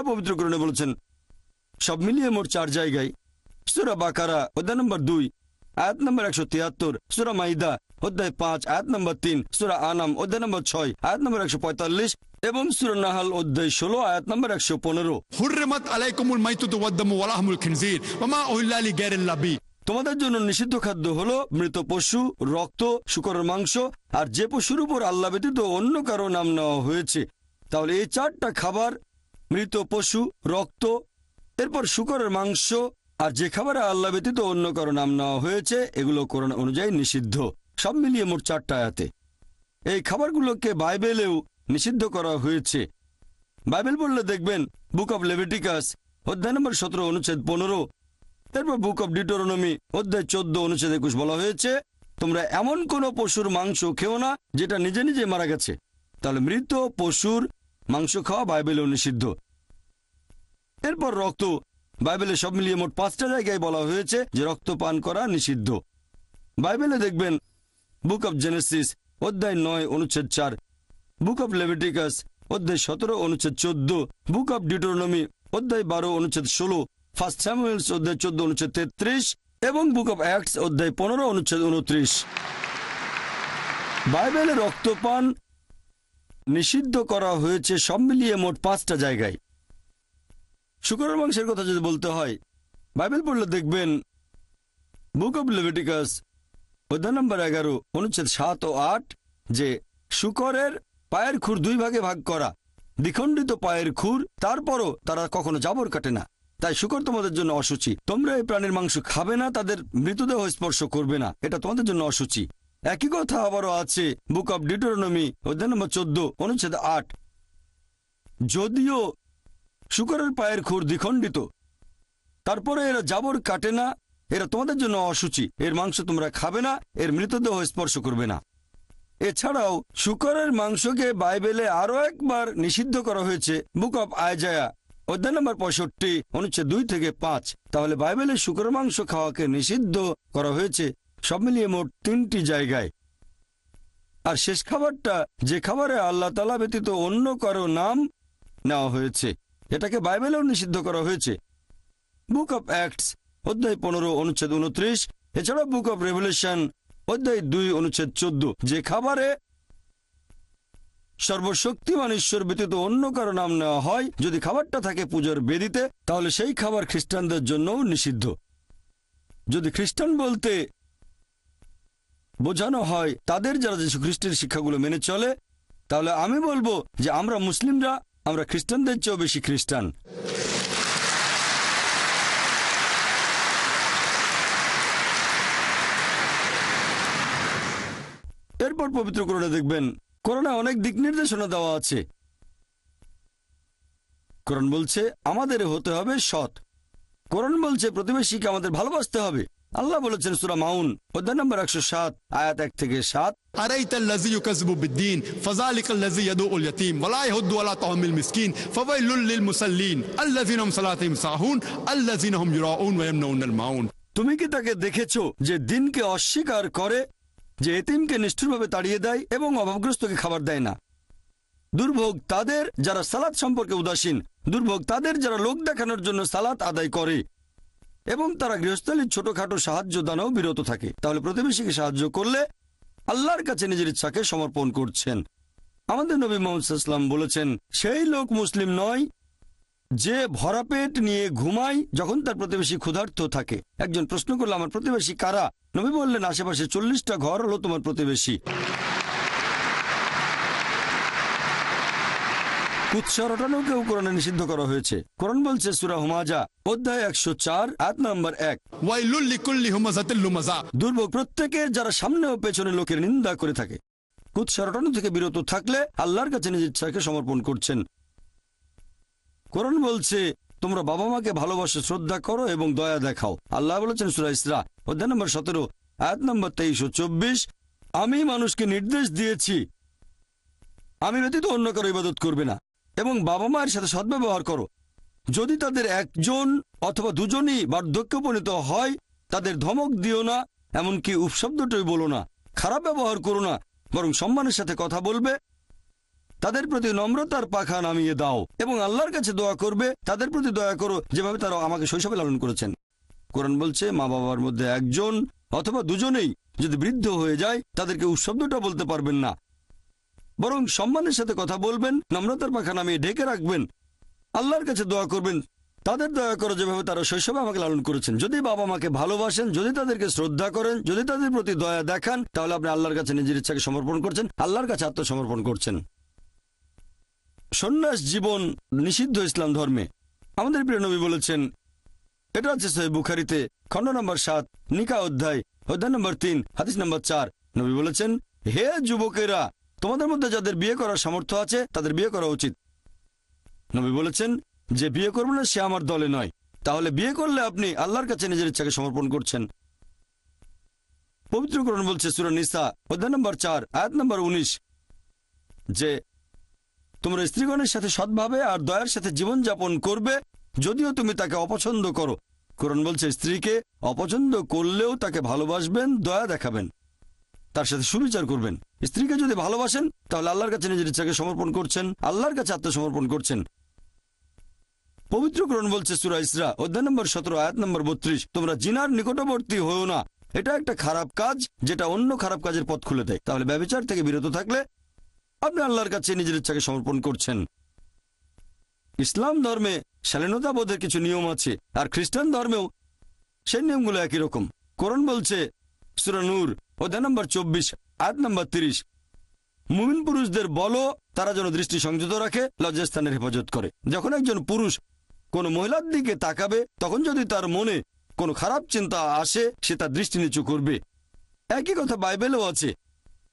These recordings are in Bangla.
সুরা পবিত্র করণে বলেছেন। সব মিলিয়ে মোট চার জায়গায়। সুরা বাকারা অধ্যায় নম্বর দুই আয়াত নম্বর একশো তিয়াত্তর সুরা মাহিদা অধ্যায় পাঁচ আয়াত নম্বর তিন সুরা আনাম অধ্যায় নম্বর ছয় আয়াত নম্বর একশো পঁয়তাল্লিশ এবং সুরা নাহাল অধ্যায় ষোলো আয়াত নম্বর একশো পনেরো। তোমাদের জন্য নিষিদ্ধ খাদ্য হলো মৃত পশু রক্ত শুকরের মাংস আর যে পশুর উপর আল্লাহ ব্যতীত অন্য কারও নাম নেওয়া হয়েছে। তাহলে এই চারটা খাবার মৃত পশু, রক্ত, এরপর শুকরের মাংস, আর যে খাবারে আল্লাহ ব্যতীত অন্য কারও নাম নেওয়া হয়েছে, এগুলো কোরআন অনুযায়ী নিষিদ্ধ। সব মিলিয়ে মোট চারটা আয়াতে। এই খাবারগুলোকে বাইবেলেও নিষিদ্ধ করা হয়েছে। বাইবেল বললে দেখবেন, বুক অব লেভেটিকাস, অধ্যায় নম্বর সতেরো, অনুচ্ছেদ পনেরো, এরপর বুক অব ডিটোরনমি অধ্যায় চোদ্দ, অনুচ্ছেদ একুশ বলা হয়েছে, তোমরা এমন কোন পশুর মাংস খেও না, যেটা নিজে নিজে মারা গেছে। তাহলে মৃত পশুর মাংস খাওয়া বাইবেলেও নিষিদ্ধ। এরপর রক্ত। বাইবেলে সব মিলিয়ে মোট পাঁচটা জায়গায় বলা হয়েছে যে রক্ত পান করা নিষিদ্ধ। বাইবেলে দেখবেন, বুক অব জেনেসিস, অধ্যায় নয়, অনুচ্ছেদ চার। বুক অব লেভিটিকাস, অধ্যায় সতেরো, অনুচ্ছেদ চোদ্দ। বুক অব ডিটোরনমি অধ্যায় বারো, অনুচ্ছেদ ষোলো। ফার্স্ট স্যামুয়েলস, অধ্যায় চোদ্দ, অনুচ্ছেদ তেত্রিশ। এবং বুক অব অ্যাক্টস, অধ্যায় পনেরো, অনুচ্ছেদ উনত্রিশ বাইবেলে রক্তপান নিষিদ্ধ করা হয়েছে সব মিলিয়ে মোট পাঁচটা জায়গায়। শুকরের মাংসের কথা যদি বলতে হয়, বাইবেল পড়লে দেখবেন, বুক অব লেভিটিকাস, অধ্যায় নম্বর এগারো, অনুচ্ছেদ সাত ও আট, যে শুকরের পায়ের খুর দুই ভাগে ভাগ করা, দ্বিখণ্ডিত পায়ের খুর, তারপরও তারা কখনো জাবর কাটে না। তাই শুকর তোমাদের জন্য অসুচি তোমরা এই প্রাণীর মাংস খাবে না, তাদের মৃতদেহ স্পর্শ করবে না। এটা তোমাদের জন্য অসুচি একই কথা আবারও আছে। বুক অব ডিটোরনমি অধ্যায় নম্বর চোদ্দ, অনুচ্ছেদ আট। যদিও শুকরের পায়ের খুর দ্বিখণ্ডিত, তারপরে এরা জাবর কাটে না, এরা তোমাদের জন্য অসুচি এর মাংস তোমরা খাবে না, এর মৃতদেহ স্পর্শ করবে না। এছাড়াও শুকরের মাংসকে বাইবেলে আরও একবার নিষিদ্ধ করা হয়েছে। বুক অব আয়জায়া অধ্যায় নম্বর পঁয়ষট্টি, অনুচ্ছেদ দুই থেকে পাঁচ। তাহলে বাইবেলে শুকরের মাংস খাওয়াকে নিষিদ্ধ করা হয়েছে। সব মিলিয়ে মোট তিনটি জায়গায়। আর শেষ খাবারটা, যে খাবারে আল্লাহ তালা ব্যতীত অন্য কারও নাম নেওয়া হয়েছে, এটাকে বাইবেলেও নিষিদ্ধ করা হয়েছে। বুক অব অ্যাক্টস, অধ্যায় পনেরো, অনুচ্ছেদ উনত্রিশ এছাড়া বুক অব রেভলিউশন অধ্যায় দুই, অনুচ্ছেদ চোদ্দ, যে খাবারে সর্বশক্তিমান ঈশ্বর ব্যতীত অন্য কারও নাম নেওয়া হয়, যদি খাবারটা থাকে পূজার বেদিতে, তাহলে সেই খাবার খ্রিস্টানদের জন্যও নিষিদ্ধ। যদি খ্রিস্টান বলতে বোঝানো হয়, তাদের যারা যীশু খ্রিস্টের শিক্ষাগুলো মেনে চলে, তাহলে আমি বলব যে আমরা মুসলিমরা, আমরা খ্রিস্টানদের চেয়েও বেশি খ্রিস্টান। এরপর পবিত্র করোনা দেখবেন করোনা অনেক দিক নির্দেশনা দেওয়া আছে। কোরআন বলছে, আমাদের হতে হবে সৎ। কোরআন বলছে, প্রতিবেশীকে আমাদের ভালোবাসতে হবে। আল্লাহ বলেছেন সুরা মাউন অধ্যায় নম্বর একশো সাত আয়াত এক থেকে সাত أريت الذي يكذب بالدين فذلك الذي يدعو اليتيم ولا يهد ولا طعام المسكين فويل للمصلين الذين هم صلاتهم ساهون الذين هم يراءون ويمنعون الماعون তুমি কি তাকে দেখেছো যে দিনকে অস্বীকার করে যে এতিমকে নিষ্ঠুরভাবে তাড়িয়ে দেয় এবং অভাবগ্রস্তকে খাবার দেয় না দুর্ভোগ তাদের যারা সালাত সম্পর্কে উদাসীন দুর্ভোগ তাদের যারা লোক দেখানোর জন্য সালাত আদায় করে এবং তারা গৃহস্থলীর ছোটখাটো সাহায্য দানেও বিরত থাকে। তাহলে প্রতিবেশীকে সাহায্য করলে আল্লাহর কাছে নিজের ইচ্ছাকে সমর্পণ করছেন। আমাদের নবী মোহাম্মদ বলেছেন, সেই লোক মুসলিম নয় যে ভরা পেট নিয়ে ঘুমায় যখন তার প্রতিবেশী ক্ষুধার্ত থাকে। একজন প্রশ্ন করল, আমার প্রতিবেশী কারা? নবী বললেন, আশেপাশে চল্লিশটা ঘর হলো তোমার প্রতিবেশী। উৎসর্গটাও কেউ কোরআনে নিষিদ্ধ করা হয়েছে। কোরআন বলছে সুরা হুমাজা অধ্যায় একশো চার আট নম্বর এক। দুর্ভোগ প্রত্যেকের যারা সামনে ও পেছনে লোকের নিন্দা করে থাকে। কুৎসারটানো থেকে বিরত থাকলে আল্লাহর কাছে নিজের ইচ্ছাকে সমর্পণ করছেন। কোরআন বলছে তোমরা বাবা মাকে ভালোবাসে শ্রদ্ধা করো এবং দয়া দেখাও। আল্লাহ বলেছেন সুরা ইসরা অধ্যায় নম্বর সতেরো আয়াত নম্বর তেইশ ও চব্বিশ আমি মানুষকে নির্দেশ দিয়েছি। আমি ব্যতীত অন্য কারও ইবাদত করবে না। এবং বাবা মায়ের সাথে সদ্ব্যবহার করো। যদি তাদের একজন অথবা দুজনই বার্ধক্য উপনীত হয়, তাদের ধমক দিও না, এমনকি উপশব্দটাই বলো না। খারাপ ব্যবহার করো না, বরং সম্মানের সাথে কথা বলবে। তাদের প্রতি নম্রতার পাখা নামিয়ে দাও এবং আল্লাহর কাছে দোয়া করবে। তাদের প্রতি দয়া করো, যেভাবে তারা আমাকে শৈশবে লালন করেছেন। কোরআন বলছে, মা বাবার মধ্যে একজন অথবা দুজনেই যদি বৃদ্ধ হয়ে যায়, তাদেরকে উৎশব্দটা বলতে পারবেন না। বরং সম্মানের সাথে কথা বলবেন, নম্রতার পাখা নামিয়ে ঢেকে রাখবেন। আল্লাহর কাছে দোয়া করবেন। তাদের দয়া করো যেভাবে তারা শৈশবে আমাকে লালন করেছেন, যদি বাবা মাকে ভালোবাসেন, যদি তাদেরকে শ্রদ্ধা করেন, যদি তাদের প্রতি দয়া দেখান, তাহলে আপনি আল্লাহর কাছে নিজের ইচ্ছাকে সমর্পণ করছেন, আল্লাহর কাছে আত্মসমর্পণ করছেন। সন্ন্যাস জীবন নিষিদ্ধ ইসলাম ধর্মে। আমাদের প্রিয় নবী বলেছেন, এটা হচ্ছে সহি বুখারিতে, খণ্ড নম্বর সাত, নিকা অধ্যায় অধ্যায় নম্বর তিন, হাদিস নম্বর চার। নবী বলেছেন, হে যুবকেরা তোমাদের মধ্যে যাদের বিয়ে করার সামর্থ্য আছে, তাদের বিয়ে করা উচিত। নবী বলেছেন, যে বিয়ে করবে না, সে আমার দলে নয়। তাহলে বিয়ে করলে আপনি আল্লাহর কাছে নিজের ইচ্ছাকে সমর্পণ করছেন। পবিত্রকরণ বলছে, সুরা নিসা, অধ্যায় নম্বর চার, আয়াত নম্বর উনিশ, যে তোমরা স্ত্রীগণের সাথে সৎভাবে আর দয়ার সাথে জীবনযাপন করবে, যদিও তুমি তাকে অপছন্দ করো। কোরআন বলছে, স্ত্রীকে অপছন্দ করলেও তাকে ভালোবাসবেন, দয়া দেখাবেন। তার সাথে সুবিচার করবেন। স্ত্রীকে যদি ভালোবাসেন, তাহলে আল্লাহর কাছে নিজের ইচ্ছাকে সমর্পণ করছেন, আল্লাহর কাছে আত্মসমর্পণ করছেন। পবিত্র কোরআন বলছে সুরা ইসরা, অধ্যায় নম্বর সতেরো, আয়াত নম্বর বত্রিশ, তোমরা জিনার নিকটবর্তী হয়েও না। এটা একটা খারাপ কাজ, যেটা অন্য খারাপ কাজের পথ খুলে দেয়। তাহলে ব্যবচার থেকে বিরত থাকলে আপনি আল্লাহর কাছে নিজের ইচ্ছাকে সমর্পণ করছেন। ইসলাম ধর্মে শালীনতা বোধের কিছু নিয়ম আছে, আর খ্রিস্টান ধর্মেও সেই নিয়মগুলো একই রকম। কোরআন বলছে, সুরা নূর অধ্যায় নম্বর চব্বিশ আয়াত নম্বর তিরিশ। মুমিন পুরুষদের বলো, তারা যেন দৃষ্টি সংযত রাখে, লজ্জাস্থানের হেফাজত করে। যখন একজন পুরুষ কোন মহিলার দিকে তাকাবে, তখন যদি তার মনে কোনো খারাপ চিন্তা আসে, সে তার দৃষ্টি নিচু করবে। একই কথা বাইবেলও আছে।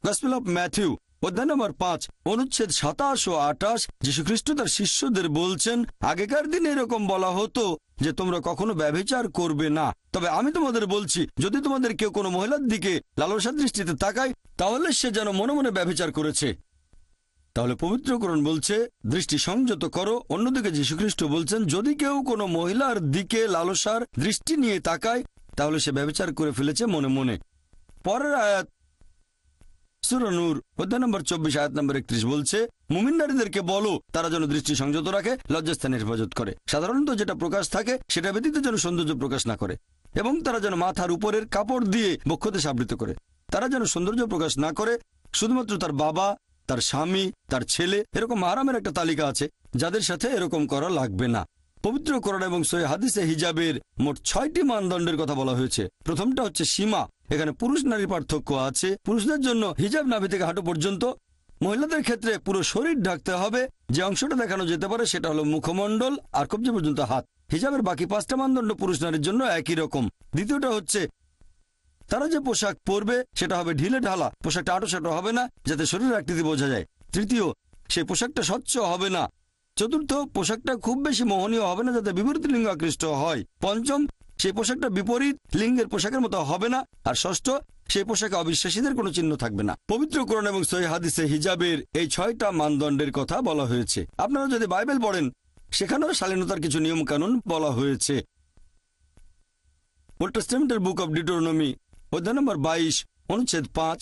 গসপেল অফ ম্যাথিউ অধ্যায় নম্বর পাঁচ, অনুচ্ছেদ সাতাশ ও আটাশ যীশুখ্রিস্ট তার শিষ্যদের বলছেন, আগেকার দিনে এরকম বলা হতো যে তোমরা কখনো ব্যভিচার করবে না। তবে আমি তোমাদের বলছি, যদি তোমাদের কেউ কোনো মহিলার দিকে লালসা দৃষ্টিতে তাকায়, তাহলে সে যেন মনে মনে ব্যভিচার করেছে। তাহলে পবিত্রকরণ বলছে, দৃষ্টি সংযত করো। অন্যদিকে যীশুখ্রিস্ট বলছেন, যদি কেউ কোনো মহিলার দিকে লালসার দৃষ্টি নিয়ে তাকায়, তাহলে সে ব্যবচার করে ফেলেছে মনে মনে। পরের আয়াত সুরানুর অধ্যায় নম্বর, চব্বিশ আয়াত নম্বর একত্রিশ বলছে, মুমিন নারীদেরকে বলো, তারা যেন দৃষ্টি সংযত রাখে লজ্জাস্থানের হেফাজত করে। সাধারণত যেটা প্রকাশ থাকে, সেটা ব্যতীত যেন সৌন্দর্য প্রকাশ না করে। এবং তারা যেন মাথার উপরের কাপড় দিয়ে বক্ষদেশ আবৃত করে। তারা যেন সৌন্দর্য প্রকাশ না করে, শুধুমাত্র তার বাবা, তার স্বামী, তার ছেলে, এরকম আরামের একটা তালিকা আছে, যাদের সাথে এরকম করা লাগবে না। পবিত্র কোরআন এবং সই হাদিসে হিজাবের মোট ছয়টি মানদণ্ডের কথা বলা হয়েছে। প্রথমটা হচ্ছে সীমা। এখানে পুরুষ নারী পার্থক্য আছে। পুরুষদের জন্য হিজাব নাভি থেকে হাঁটু পর্যন্ত। মহিলাদের ক্ষেত্রে পুরো শরীর ঢাকতে হবে। যে অংশটা দেখানো যেতে পারে সেটা হলো মুখমণ্ডল আর কবজি পর্যন্ত হাত। হিজাবের বাকি পাঁচটা মানদণ্ড পুরুষ নারীর জন্য একই রকম। দ্বিতীয়টা হচ্ছে তারা যে পোশাক পরবে সেটা হবে ঢিলে ঢালা। পোশাকটা আটো সাটো হবে না, যাতে শরীরের আকৃতি বোঝা যায়। তৃতীয় সেই পোশাকটা স্বচ্ছ হবে না। চতুর্থ পোশাকটা খুব বেশি মোহনীয় হবে না যাতে বিপরীত লিঙ্গ আকৃষ্ট হয়। পঞ্চম, সেই পোশাকটা বিপরীত লিঙ্গের পোশাকের মতো হবে না। আর ষষ্ঠ, সেই পোশাকে অবিশ্বাসীদের কোনো চিহ্ন থাকবে না। পবিত্র কোরআন এবং সহি হাদিসে হিজাবের এই ছয়টা মানদণ্ডের কথা বলা হয়েছে। আপনারা যদি বাইবেল পড়েন, সেখানেও শালীনতার কিছু নিয়ম কানুন বলা হয়েছে। ওল্ড টেস্টামেন্টের বুক অব ডিটোরনমি অধ্যায় নম্বর বাইশ, অনুচ্ছেদ পাঁচ,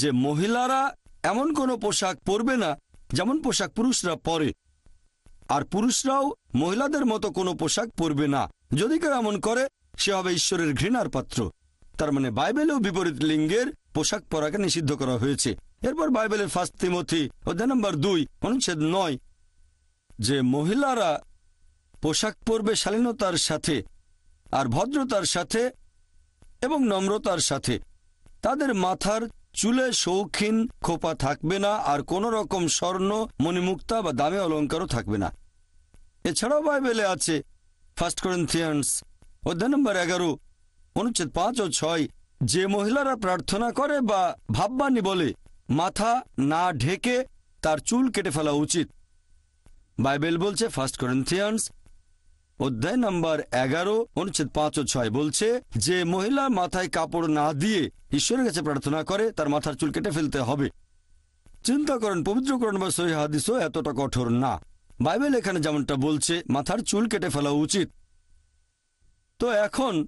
যে মহিলারা এমন কোনো পোশাক পরবে না, যেমন পোশাক পুরুষরা পরে। আর পুরুষরাও মহিলাদের মতো কোনো পোশাক পরবে না। যদি কেউ এমন করে, সে হবে ঈশ্বরের ঘৃণার পাত্র। তার মানে বাইবেলেও বিপরীত লিঙ্গের পোশাক পরাকে নিষিদ্ধ করা হয়েছে। এরপর বাইবেলের ফার্স্ট তিমথি, অধ্যায় নম্বর দুই, অনুচ্ছেদ নয়। যে মহিলারা পোশাক পরবে শালীনতার সাথে, আর ভদ্রতার সাথে এবং নম্রতার সাথে, তাদের মাথার চুলে শৌখিন খোপা থাকবে না আর কোনো রকম স্বর্ণ, মণিমুক্তা বা দামে অলঙ্কারও থাকবে না। এছাড়াও বাইবেলে আছে ফার্স্ট করেন্থিয়ান্স অধ্যায় নম্বর এগারো, অনুচ্ছেদ পাঁচ ও ছয়, যে মহিলারা প্রার্থনা করে বা ভাববানি বলে, মাথা না ঢেকে তার চুল কেটে ফেলা উচিত। বাইবেল বলছে ফার্স্ট করেন্থিয়ান্স অধ্যায় নম্বর এগারো, অনুচ্ছেদ পাঁচ ও ছয় বলছে যে, মহিলা মাথায় কাপড় না দিয়ে ঈশ্বরের কাছে প্রার্থনা করে, তার মাথার চুল কেটে ফেলতে হবে। চিন্তা করেন, পবিত্রকরণ বা সহি হাদিসও এতটা কঠোর না। বাইবেল এখানে যেমনটা বলছে, মাথার চুল কেটে ফেলা উচিত। তো এখন,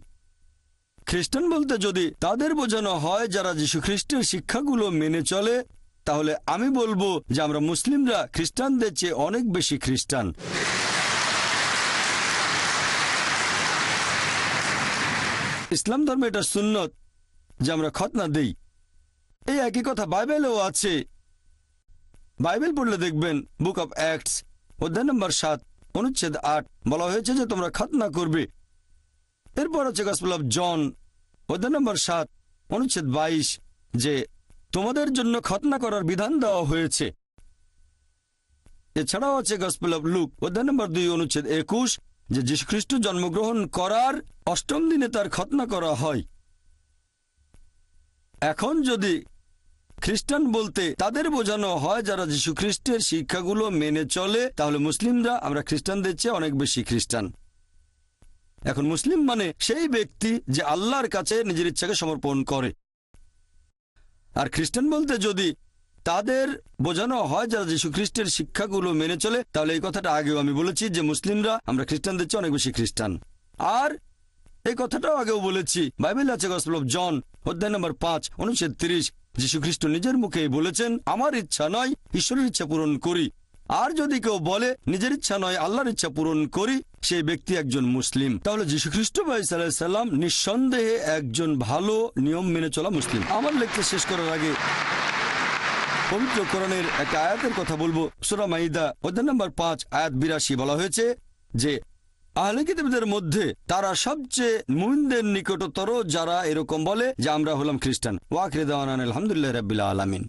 খ্রিস্টান বলতে যদি তাদের বোঝানো হয়, যারা যীশু খ্রিস্টের শিক্ষাগুলো মেনে চলে, তাহলে আমি বলব যে, আমরা মুসলিমরা খ্রিস্টানদের চেয়ে অনেক বেশি খ্রিস্টান। ইসলাম ধর্মে এটা সুন্নত, যে আমরা খতনা দেই। এই একই কথা বাইবেলেও আছে। বাইবেল পড়লে দেখবেন, বুক অব অ্যাক্টস, অধ্যায় নম্বর সাত, অনুচ্ছেদ আট, বলা হয়েছে যে তোমরা খতনা করবে। এরপর আছে গসপেল অফ জন অধ্যায় নম্বর সাত, অনুচ্ছেদ বাইশ, যে তোমাদের জন্য খতনা করার বিধান দেওয়া হয়েছে। এছাড়াও আছে গসপেল অফ লুক অধ্যায় নম্বর দুই, অনুচ্ছেদ একুশ যে যীশুখ্রিস্ট জন্মগ্রহণ করার অষ্টম দিনে তার খতনা করা হয়। এখন যদি খ্রিস্টান বলতে তাদের বোঝানো হয় যারা যীশু খ্রিস্টের শিক্ষাগুলো মেনে চলে, তাহলে মুসলিমরা, আমরা খ্রিস্টানদের চেয়ে অনেক বেশি খ্রিস্টান। এখন মুসলিম মানে সেই ব্যক্তি যে আল্লাহর কাছে নিজের ইচ্ছাকে সমর্পণ করে। আর খ্রিস্টান বলতে যদি তাদের বোঝানো হয় যারা যীশু খ্রিস্টের শিক্ষাগুলো মেনে চলে, তাহলে এই কথাটা আগেও আমি বলেছি যে মুসলিমরা, আমরা খ্রিস্টানদের চেয়ে অনেক বেশি খ্রিস্টান। আর এই কথাটাও আগেও বলেছি, বাইবেল আছে গসপেল অফ জন অধ্যায় নম্বর পাঁচ, অনুচ্ছেদ তিরিশ, যীশু খ্রিস্ট নিজের মুখেই বলেছেন, আমার ইচ্ছা নয় ঈশ্বরের ইচ্ছা পূরণ করি। আর যদি কেউ বলে, নিজের ইচ্ছা নয় আল্লাহর ইচ্ছা পূরণ করি, সেই ব্যক্তি একজন মুসলিম। তাহলে যীশু খ্রিস্ট সাল্লাম নিঃসন্দেহে একজন ভালো নিয়ম মেনে চলা মুসলিম। আমার লেখতে শেষ করার আগে পবিত্র কোরআনের একটা আয়াতের কথা বলব। সুরা মাইদা, অধ্যায় নম্বর পাঁচ, আয়াত বিরাশি বলা হয়েছে যে, আহলে মধ্যে তারা সবচেয়ে মুহিনদের নিকটতর যারা এরকম বলে যে, আমরা হলাম খ্রিস্টান। ওয়াকরে দেওয়ান আলহামদুলিল্লাহ রাবিল্লা আলমিন।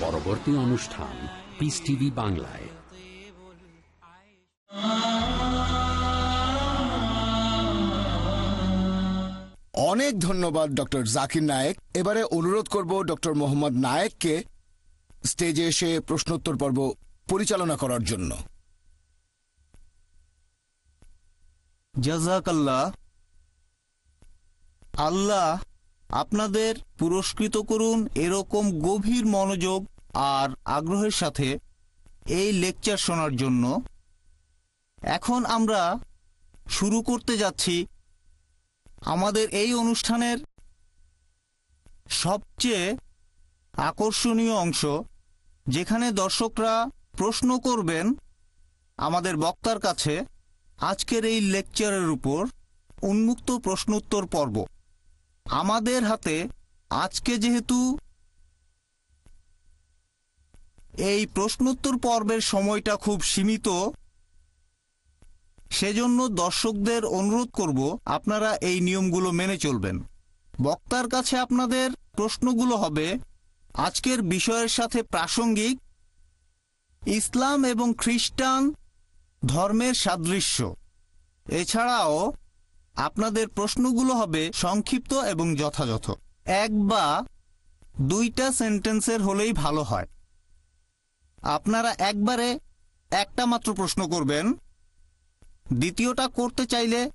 পরবর্তী অনুষ্ঠান পিস টিভি বাংলায়। অনেক ধন্যবাদ ডক্টর জাকির নায়েক। এবারে অনুরোধ করব ডক্টর মোহাম্মদ নায়েককে স্টেজে এসে প্রশ্নোত্তর পর্ব পরিচালনা করার জন্য। জাজাকাল্লাহ। আল্লাহ আপনাদের পুরস্কৃত করুন এরকম গভীর মনোযোগ আর আগ্রহের সাথে এই লেকচার শোনার জন্য। এখন আমরা শুরু করতে যাচ্ছি আমাদের এই অনুষ্ঠানের সবচেয়ে আকর্ষণীয় অংশ, যেখানে দর্শকরা প্রশ্ন করবেন আমাদের বক্তার কাছে আজকের এই লেকচারের উপর উন্মুক্ত প্রশ্নোত্তর পর্ব। আমাদের হাতে আজকে যেহেতু এই প্রশ্নোত্তর পর্বের সময়টা খুব সীমিত, সেজন্য দর্শকদের অনুরোধ করব আপনারা এই নিয়মগুলো মেনে চলবেন। বক্তার কাছে আপনাদের প্রশ্নগুলো হবে, আজকের বিষয়ের সাথে প্রাসঙ্গিক, ইসলাম এবং খ্রিস্টান ধর্মের সাদৃশ্য। এছাড়াও আপনাদের প্রশ্নগুলো হবে সংক্ষিপ্ত এবং যথাযথ। এক বা দুইটা সেন্টেন্সের হলেই ভালো হয়। আপনারা একবারে একটা মাত্র প্রশ্ন করবেন। দ্বিতীয়টা করতে চাইলে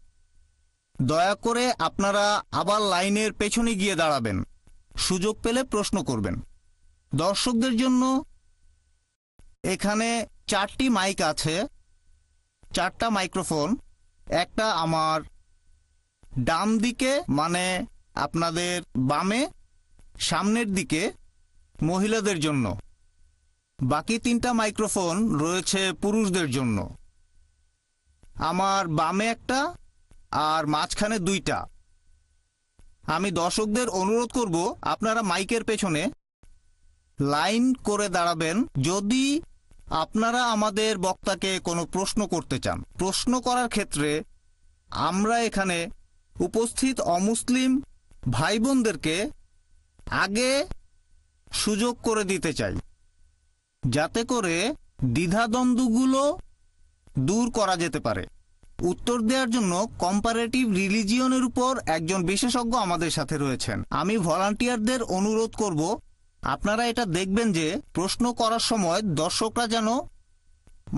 দয়া করে আপনারা আবার লাইনের পেছনে গিয়ে দাঁড়াবেন। সুযোগ পেলে প্রশ্ন করবেন। দর্শকদের জন্য এখানে চারটি মাইক আছে। চারটা মাইক্রোফোন, একটা আমার ডান দিকে মানে আপনাদের বামে, সামনের দিকে মহিলাদের জন্য। বাকি তিনটা মাইক্রোফোন রয়েছে পুরুষদের জন্য। আমার বামে একটা আর মাঝখানে দুইটা। আমি দর্শকদের অনুরোধ করব, আপনারা মাইকের পেছনে লাইন করে দাঁড়াবেন যদি আপনারা আমাদের বক্তাকে কোনো প্রশ্ন করতে চান। প্রশ্ন করার ক্ষেত্রে আমরা এখানে উপস্থিত অমুসলিম ভাই বোনদেরকে আগে সুযোগ করে দিতে চাই, যাতে করে দ্বিধাদ্বন্দ্বগুলো দূর করা যেতে পারে। উত্তর দেওয়ার জন্য কম্পারেটিভ রিলিজিয়নের উপর একজন বিশেষজ্ঞ আমাদের সাথে রয়েছেন। আমি ভলান্টিয়ারদের অনুরোধ করব, আপনারা এটা দেখবেন যে প্রশ্ন করার সময় দর্শকরা যেন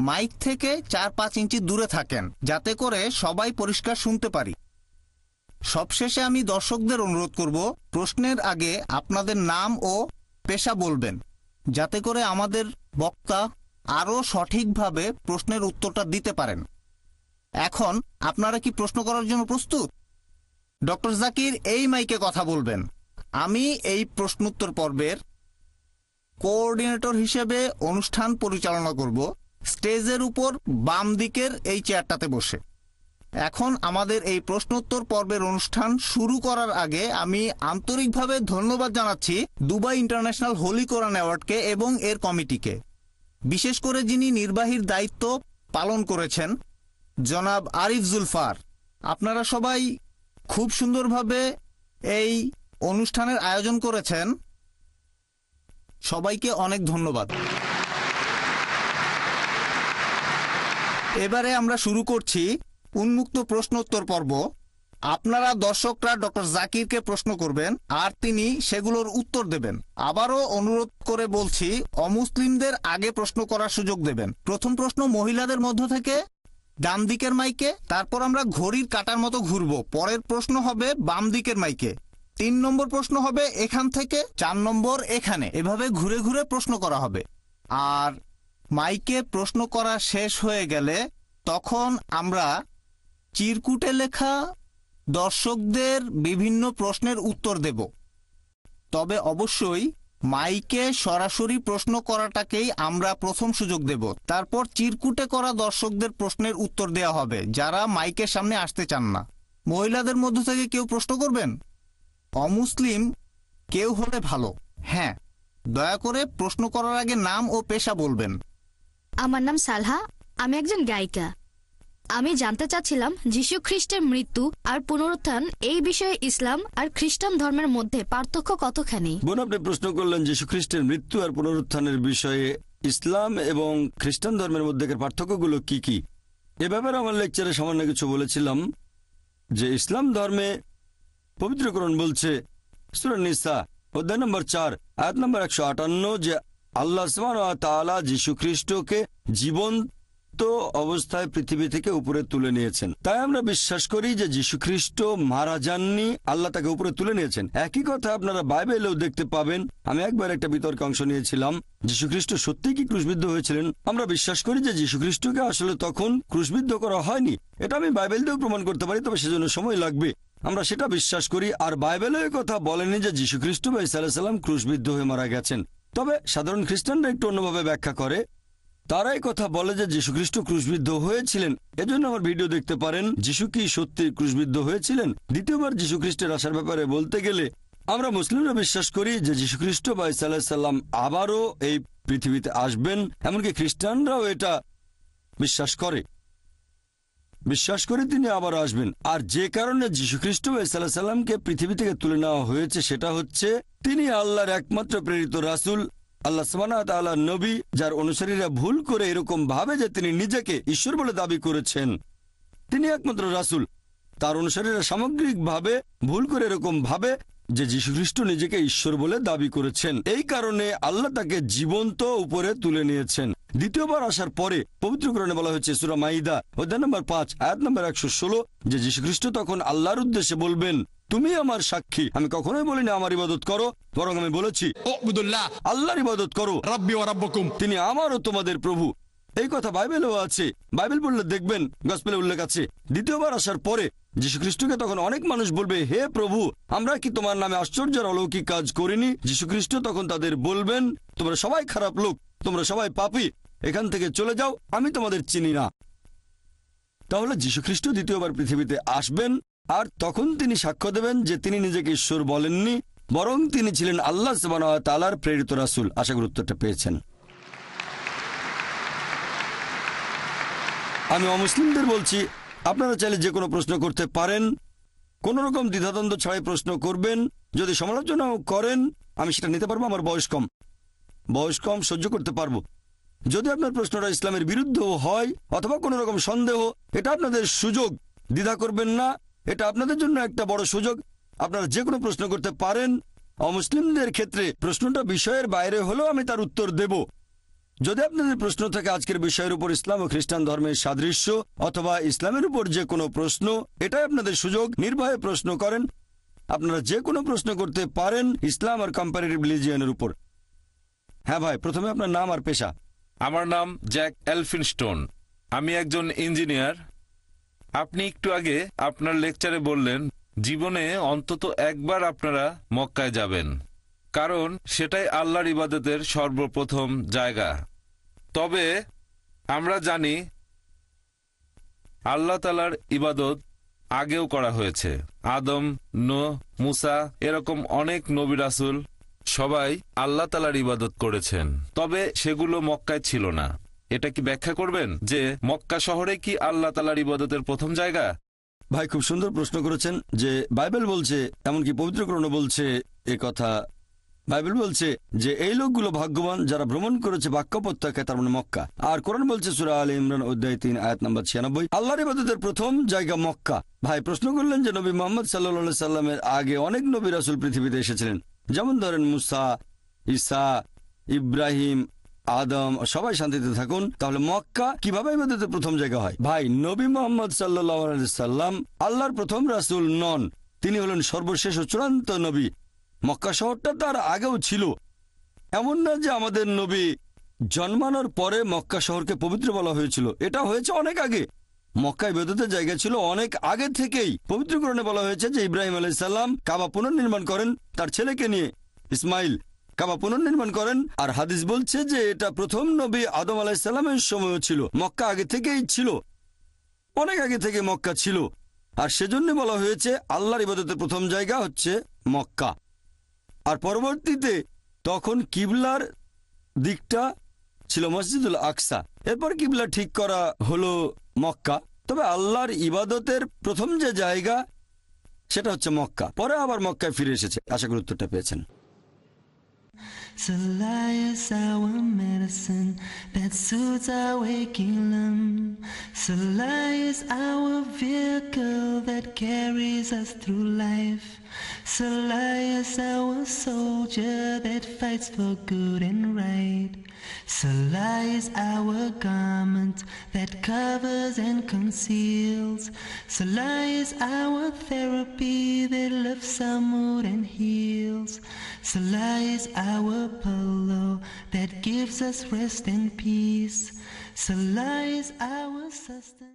মাইক থেকে চার পাঁচ ইঞ্চি দূরে থাকেন, যাতে করে সবাই পরিষ্কার শুনতে পারি। সবশেষে আমি দর্শকদের অনুরোধ করব, প্রশ্নের আগে আপনাদের নাম ও পেশা বলবেন, যাতে করে আমাদের বক্তা আরও সঠিকভাবে প্রশ্নের উত্তরটা দিতে পারেন। এখন, আপনারা কি প্রশ্ন করার জন্য প্রস্তুত? ডক্টর জাকির, এই মাইকে কথা বলবেন। আমি এই প্রশ্নোত্তর পর্বের কোঅর্ডিনেটর হিসেবে অনুষ্ঠান পরিচালনা করব, স্টেজের উপর বাম দিকের এই চেয়ারটাতে বসে। এখন আমাদের এই প্রশ্নোত্তর পর্বের অনুষ্ঠান শুরু করার আগে আমি আন্তরিকভাবে ধন্যবাদ জানাচ্ছি দুবাই ইন্টারন্যাশনাল হোলি কোরআন অ্যাওয়ার্ডকে এবং এর কমিটিকে। বিশেষ করে যিনি নির্বাহীর দায়িত্ব পালন করেছেন, জনাব আরিফ জুলফার। আপনারা সবাই খুব সুন্দরভাবে এই অনুষ্ঠানের আয়োজন করেছেন। সবাইকে অনেক ধন্যবাদ। এবারে আমরা শুরু করছি উন্মুক্ত প্রশ্নোত্তর পর্ব। আপনারা দর্শকরা ডক্টর জাকিরকে প্রশ্ন করবেন, আর তিনি সেগুলোর উত্তর দেবেন। আবারও অনুরোধ করে বলছি, অমুসলিমদের আগে প্রশ্ন করার সুযোগ দেবেন। প্রথম প্রশ্ন, মহিলাদের মধ্য থেকে? ডান দিকের মাইকে? তারপর আমরা ঘড়ির কাটার মতো ঘুরবো। পরের প্রশ্ন হবে, বাম দিকের মাইকে। তিন নম্বর প্রশ্ন হবে, এখান থেকে? চার নম্বর, এখানে। এভাবে ঘুরে ঘুরে প্রশ্ন করা হবে। আর মাইকে প্রশ্ন করা শেষ হয়ে গেলে তখন আমরা চিরকুটে লেখা, দর্শকদের বিভিন্ন প্রশ্নের উত্তর দেব। তবে অবশ্যই মাইকে সরাসরি প্রশ্ন করাটাকেই আমরা প্রথম সুযোগ দেব। তারপর চিরকুটে করা দর্শকদের প্রশ্নের উত্তর দেওয়া হবে, যারা মাইকের সামনে আসতে চান না। মহিলাদের মধ্য থেকে কেউ প্রশ্ন করবেন? অমুসলিম কেউ হলে ভালো। হ্যাঁ দয়া করে প্রশ্ন করার আগে নাম ও পেশা বলবেন। আমার নাম সালহা, আমি একজন গায়িকা। আমি জানতে চাচ্ছিলাম যীশু খ্রিস্টের মৃত্যু আর পুনরুত্থান, এই বিষয়ে ইসলাম আর খ্রিস্টান ধর্মের মধ্যে পার্থক্য কতখানি? বোন, আপনি প্রশ্ন করলেন যীশু খ্রিস্টের মৃত্যু আর পুনরুত্থানের বিষয়ে ইসলাম এবং খ্রিস্টান ধর্মের মধ্যেকার পার্থক্যগুলো কি কি? এ ব্যাপারে আমার লেকচারে সামান্য কিছু বলেছিলাম যে ইসলাম ধর্মে পবিত্রকরণ বলছে, সুরা নিসা, অধ্যায় নম্বর চার, আয়াত নম্বর একশো আটান্ন, যে আল্লাহ যীশু খ্রিস্টকে জীবন্ত অবস্থায় পৃথিবী থেকে উপরে তুলে নিয়েছেন। তাই আমরা বিশ্বাস করি যে যীশু খ্রিস্ট মারা যাননি, আল্লাহ তাকে উপরে তুলে নিয়েছেন। একই কথা আপনারা বাইবেলেও দেখতে পাবেন। আমি একবার একটা বিতর্কে অংশ নিয়েছিলাম। যীশু খ্রিস্ট সত্যিই কি ক্রুশবিদ্ধ হয়েছিলেন? আমরা বিশ্বাস করি যে যীশু খ্রিস্টকে আসলে তখন ক্রুশবিদ্ধ করা হয়নি। এটা আমি বাইবেল দিয়েও প্রমাণ করতে পারি, তবে সেজন্য সময় লাগবে। আমরা সেটা বিশ্বাস করি, আর বাইবেলে এ কথা বলেনি যে যীশু খ্রিস্ট বা সাল্লাম ক্রুশবিদ্ধ হয়ে মারা গেছেন। তবে সাধারণ খ্রিস্টানরা একটু অন্যভাবে ব্যাখ্যা করে। তারা এই কথা বলে যে যীশু খ্রিস্ট ক্রুশবিদ্ধ হয়েছিলেন। এজন্য আমার ভিডিও দেখতে পারেন, যীশু কি সত্যি ক্রুশবিদ্ধ হয়েছিলেন? দ্বিতীয়বার যীশু খ্রিস্টের আসার ব্যাপারে বলতে গেলে, আমরা মুসলিমরা বিশ্বাস করি যে যীশু খ্রিস্ট বা ইসা সাল্লাম আবারও এই পৃথিবীতে আসবেন, এমনকি খ্রিস্টানরাও এটা বিশ্বাস করে। বিশ্বাস করে তিনি আবার আসবেন। আর যে কারণে যীশুখ্রিস্ট সাল্লাহ সাল্লামকে পৃথিবী থেকে তুলে নেওয়া হয়েছে, সেটা হচ্ছে, তিনি আল্লাহর একমাত্র প্রেরিত রাসুল আল্লাহ সমানা নবী, যার অনুসারীরা ভুল করে এরকম ভাবে যে তিনি নিজেকে ঈশ্বর বলে দাবি করেছেন, তিনি একমাত্র রাসুল। তার অনুসারীরা সামগ্রিকভাবে ভুল করে এরকম ভাবে যে যীশুখ্রিস্ট নিজেকে ঈশ্বর বলে দাবি করেছেন। এই কারণে আল্লাহ তাকে জীবন্ত উপরে তুলে নিয়েছেন। দ্বিতীয়বার আসার পরে পবিত্রকরণে বলা হয়েছে সুরা মাইদা অধ্যায় নম্বর পাঁচ আয়াত নম্বর একশো ষোলো যে যীশুখ্রিস্ট তখন আল্লাহর উদ্দেশ্যে বলবেন তুমি আমার সাক্ষী আমি কখনোই বলিনি আমার ইবাদত করো বরং আমি বলেছি আল্লাহর ইবাদত করো। তিনি আমারও তোমাদের প্রভু। এই কথা বাইবেলেও আছে। বাইবেল বললে দেখবেন, গসপেলে উল্লেখ আছে, দ্বিতীয়বার আসার পরে যীশু খ্রিস্টকে তখন অনেক মানুষ বলবে, হে প্রভু, আমরা কি তোমার নামে আশ্চর্যের অলৌকিক কাজ করিনি? যীশু খ্রিস্ট তখন তাদের বলবেন, তোমরা সবাই খারাপ লোক, তোমরা সবাই পাপি, এখান থেকে চলে যাও, আমি তোমাদের চিনি না। তাহলে যীশু খ্রিস্ট দ্বিতীয়বার পৃথিবীতে আসবেন, আর তখন তিনি সাক্ষ্য দেবেন যে তিনি নিজেকে ঈশ্বর বলেননি, বরং তিনি ছিলেন আল্লাহ তালার প্রেরিত রাসুল। আশা গুরুত্বটা পেয়েছেন। আমি অমুসলিমদের বলছি, আপনারা চাইলে যে কোনো প্রশ্ন করতে পারেন। কোন রকম দ্বিধাদ্বন্দ্ব ছাড়াই প্রশ্ন করবেন। যদি সমালোচনাও করেন, আমি সেটা নিতে পারব, আমার বয়স কম। বয়স কম, সহ্য করতে পারব। যদি আপনার প্রশ্নটা ইসলামের বিরুদ্ধেও হয়, অথবা কোনো রকম সন্দেহ, এটা আপনাদের সুযোগ। দ্বিধা করবেন না, এটা আপনাদের জন্য একটা বড় সুযোগ। আপনারা যে কোনো প্রশ্ন করতে পারেন। অমুসলিমদের ক্ষেত্রে প্রশ্নটা বিষয়ের বাইরে হলেও আমি তার উত্তর দেব। যদি আপনাদের প্রশ্ন থাকে আজকের বিষয়ের উপর ইসলাম ও খ্রিস্টান ধর্মের সাদৃশ্য অথবা ইসলামের উপর যে কোনো প্রশ্ন, এটাই আপনাদের সুযোগ। নির্ভয়ে প্রশ্ন করেন। আপনারা যে কোনো প্রশ্ন করতে পারেন ইসলাম আর কম্পারেটিভ রিলিজিয়নের উপর। হ্যাঁ ভাই, প্রথমে আপনার নাম আর পেশা। আমার নাম জ্যাক এলফিনস্টোন আমি একজন ইঞ্জিনিয়ার। আপনি একটু আগে আপনার লেকচারে বললেন, জীবনে অন্তত একবার আপনারা মক্কায় যাবেন। কারণ সেটাই আল্লাহর ইবাদতের সর্বপ্রথম জায়গা। তবে আমরা জানি আল্লাহ তালার ইবাদত আগেও করা হয়েছে। আদম নো মুসা এরকম অনেক নবী রাসুল সবাই আল্লাহ তালার ইবাদত করেছেন। তবে সেগুলো মক্কায় ছিল না। এটা কি ব্যাখ্যা করবেন যে মক্কা শহরে কি আল্লাহ তালার ইবাদতের প্রথম জায়গা? ভাই, খুব সুন্দর প্রশ্ন করেছেন যে বাইবেল বলছে, এমনকি পবিত্রকরণ বলছে এ কথা বাইবেল বলছে যে এই লোকগুলো ভাগ্যবান যারা ভ্রমণ করেছে বাক্য প্রত্যাখ্যায়, তার মানে মক্কা। আর কোরআন বলছে সুরা আল ইমরান অধ্যায় তিন, আয়াত নম্বর ছিয়ানব্বই, আল্লাহর ইবাদতের প্রথম জায়গা মক্কা। ভাই, প্রশ্ন করলেন যে নবী মোহাম্মদ সাল্লা সাল্লামের আগে অনেক নবী রাসুল পৃথিবীতে এসেছিলেন। যেমন ধরেন মুসা, ঈসা, ইব্রাহিম, আদম, সবাই শান্তিতে থাকুন। তাহলে মক্কা কীভাবে ইবাদতের প্রথম জায়গা হয়? ভাই, নবী মোহাম্মদ সাল্লাহ সাল্লাম আল্লাহর প্রথম রাসুল নন। তিনি হলেন সর্বশেষ ও চূড়ান্ত নবী। মক্কা শহরটা তার আগেও ছিল। এমন না যে আমাদের নবী জন্মানোর পরে মক্কা শহরকে পবিত্র বলা হয়েছিল। এটা হয়েছে অনেক আগে। মক্কা ইবাদতের জায়গা ছিল অনেক আগে থেকেই। পবিত্রকরণে বলা হয়েছে যে ইব্রাহিম আলাইসাল্লাম কাবা পুনর্নির্মাণ করেন তার ছেলেকে নিয়ে। ইসমাইল কাবা পুনর্নির্মাণ করেন। আর হাদিস বলছে যে এটা প্রথম নবী আদম আলাইসাল্লামের সময়ও ছিল। মক্কা আগে থেকেই ছিল। অনেক আগে থেকে মক্কা ছিল। আর সেজন্য বলা হয়েছে আল্লাহর ইবাদতের প্রথম জায়গা হচ্ছে মক্কা। আর পরবর্তীতে তখন কিবলার দিকটা ছিল মসজিদুল আকসা। এরপর কিবলা ঠিক করা হলো মক্কা। তবে আল্লাহর ইবাদতের প্রথম যে জায়গা, সেটা হচ্ছে মক্কা। পরে আবার মক্কায় ফিরে এসেছে। আশা করি উত্তরটা পেয়েছেন। Salah is our medicine that soothes our waking limb. Salah is our vehicle that carries us through life. Salah is our soldier that fights for good and right. Salah is our garment that covers and conceals. Salah is our therapy that lifts our mood and heals. Salah is our pillow that gives us rest and peace. Salah is our sustenance.